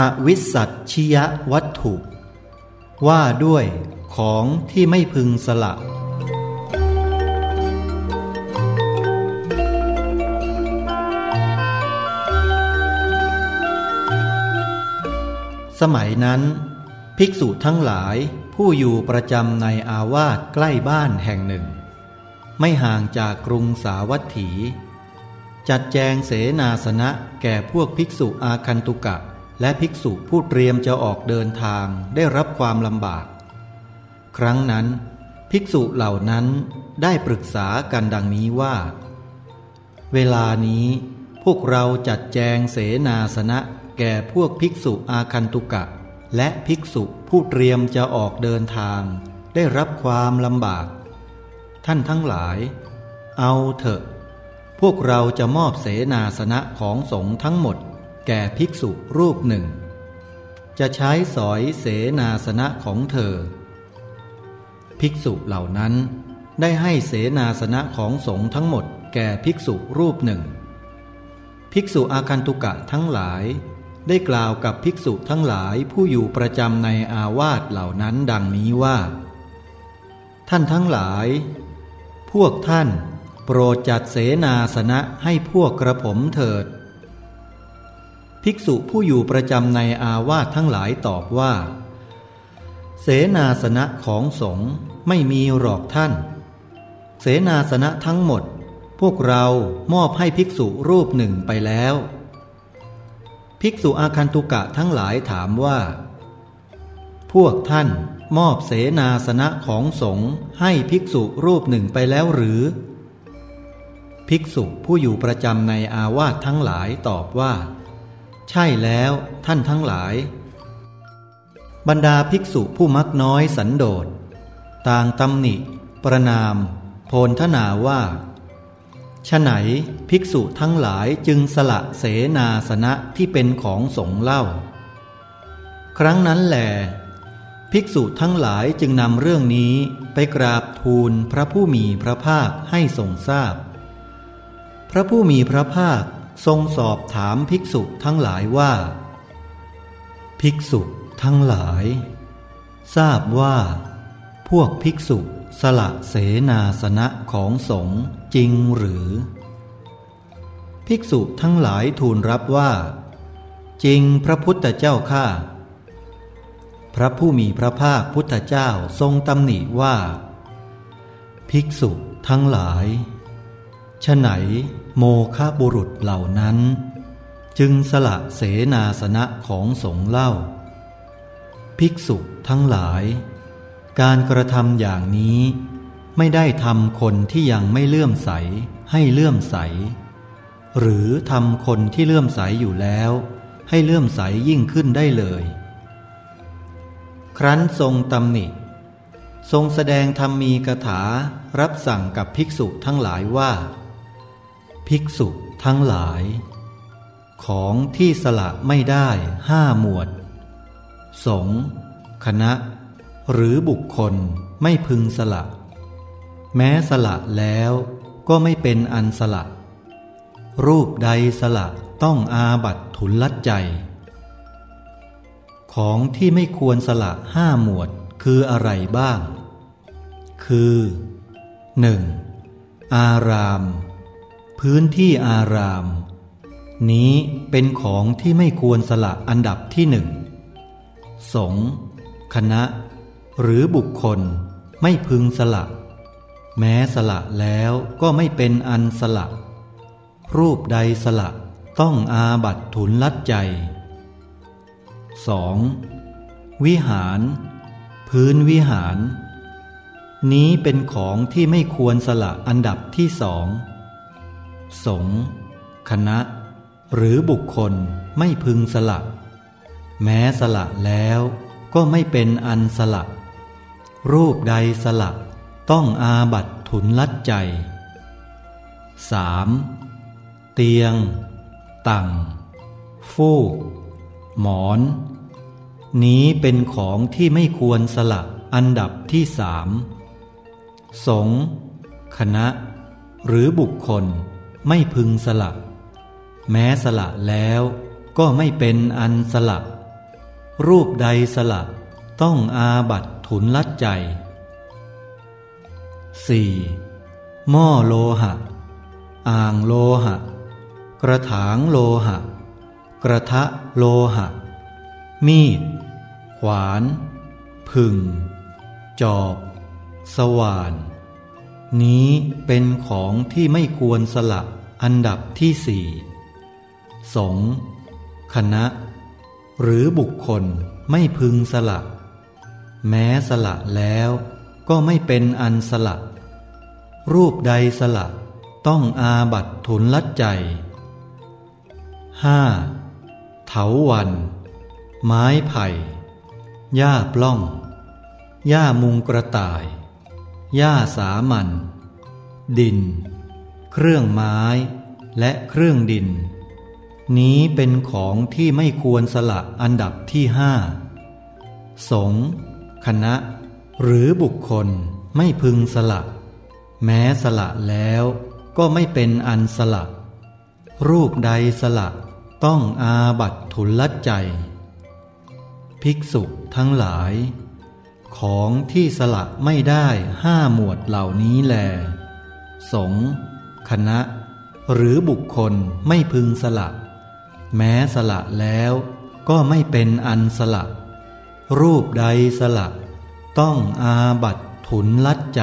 อวิสัชชิยวัตถุ ว่าด้วยของที่ไม่พึงสละสมัยนั้น ภิกษุทั้งหลายผู้อยู่ประจำในอาวาสใกล้บ้านแห่งหนึ่ง ไม่ห่างจากกรุงสาวัตถี จัดแจงเสนาสนะแก่พวกภิกษุอาคันตุกะ และภิกษุผู้เตรียมจะออกเดินทางได้รับความลำบาก ครั้งนั้น ภิกษุเหล่านั้นได้ปรึกษากันดังนี้ว่า เวลานี้พวกเราจัดแจงเสนาสนะแก่พวกภิกษุอาคันตุกะ และภิกษุผู้เตรียมจะออกเดินทาง ได้รับความลำบาก ท่านทั้งหลาย เอาเถอะ พวกเราจะมอบเสนาสนะของสงฆ์ทั้งหมด แก่ภิกษุรูปหนึ่ง จะใช้สอยเสนาสนะของเธอ ภิกษุเหล่านั้นได้ให้เสนาสนะของสงฆ์ทั้งหมดแก่ภิกษุรูปหนึ่ง ภิกษุอาคันตุกะทั้งหลาย ได้กล่าวกับภิกษุทั้งหลายผู้อยู่ประจำในอาวาสเหล่านั้นดังนี้ว่า ท่านทั้งหลาย พวกท่านโปรดจัดเสนาสนะให้พวกกระผมเถิด ภิกษุผู้อยู่ประจำในอาวาสทั้งหลายตอบว่า เสนาสนะของสงฆ์ไม่มีหรอกท่าน เสนาสนะทั้งหมด พวกเรามอบให้ภิกษุรูปหนึ่งไปแล้ว ภิกษุอาคันตุกะทั้งหลายถามว่า พวกท่านมอบเสนาสนะของสงฆ์ให้ภิกษุรูปหนึ่งไปแล้วหรือ ภิกษุผู้อยู่ประจำในอาวาสทั้งหลายตอบว่า ใช่แล้วท่านทั้งหลาย บรรดาภิกษุผู้มักน้อยสันโดษ ต่างตำหนิ ประนาม โพลทนาว่าฉไหนภิกษุทั้งหลายจึงสละเสนาสนะที่เป็นของสงเล่า ครั้งนั้นแหลภิกษุทั้งหลายจึงนำเรื่องนี้ไปกราบทูลพระผู้มีพระภาคให้ทรงทราบพพระผู้มีพระภาค ทรงสอบถามภิกษุทั้งหลายว่า ภิกษุทั้งหลาย ทราบว่า พวกภิกษุสละเสนาสนะของสงฆ์จริงหรือ ภิกษุทั้งหลายทูลรับว่า จริงพระพุทธเจ้าข้าพระผู้มีพระภาคพุทธเจ้าทรงตำหนิว่า ภิกษุทั้งหลาย ฉไหนโมฆะบุรุษเหล่านั้น จึงสละเสนาสนะของสงเล่า ภิกษุทั้งหลาย การกระทำอย่างนี้ไม่ได้ทำคนที่ยังไม่เลื่อมใสให้เลื่อมใส หรือทำคนที่เลื่อมใสอยู่แล้ว ให้เลื่อมใสยิ่งขึ้นได้เลย ครั้นทรงตำหนิทรงแสดงธรรมีกถารับสั่งกับภิกษุทั้งหลายว่า ภิกษุทั้งหลาย ของที่สละไม่ได้ห้าหมวด สงคณะ หรือบุคคลไม่พึงสละ แม้สละแล้วก็ไม่เป็นอันสละ รูปใดสละต้องอาบัตทุนลัดใจ ของที่ไม่ควรสละห้าหมวดคืออะไรบ้าง คือ 1. อาราม พื้นที่อาราม นี้เป็นของที่ไม่ควรสละอันดับที่หนึ่ง สงคณะ หรือบุคคลไม่พึงสละ แม้สละแล้วก็ไม่เป็นอันสละ รูปใดสละต้องอาบัตทุนลัดใจ 2. วิหาร พื้นวิหาร นี้เป็นของที่ไม่ควรสละอันดับที่สอง สงฆ์คณะ หรือบุคคลไม่พึงสละแม้สละแล้วก็ไม่เป็นอันสละรูปใดสละต้องอาบัตทุนลัดใจ 3. เตียง ตังฟูก หมอน นี้เป็นของที่ไม่ควรสละอันดับที่สามสงฆ์คณะ หรือบุคคล ไม่พึงสละแม้สละแล้วก็ไม่เป็นอันสละรูปใดสละต้องอาบัตทุนลัดใจ 4. หม้อโลหะ อ่างโลหะ กระถางโลหะ กระทะโลหะ มีด ขวาน พึงจอบ สว่าน นี้เป็นของที่ไม่ควรสละอันดับที่สี่สงคณะ หรือบุคคลไม่พึงสละ แม้สละแล้วก็ไม่เป็นอันสละ รูปใดสละต้องอาบัตทุนลัดใจห้าเถาวัน ไม้ไผ่ หญ้าปล้อง หญ้ามุงกระต่าย หญ้าสามัญดิน เครื่องไม้ และเครื่องดิน นี้เป็นของที่ไม่ควรสละอันดับที่ห้าสงคณะ หรือบุคคลไม่พึงสละ แม้สละแล้วก็ไม่เป็นอันสละ รูปใดสละต้องอาบัตทุลลัดใจ ภิกษุทั้งหลาย ของที่สละไม่ได้ห้าหมวดเหล่านี้แล สงฆ์คณะ หรือบุคคลไม่พึงสละ แม้สละแล้วก็ไม่เป็นอันสละ รูปใดสละ ต้องอาบัตถุนลัดใจ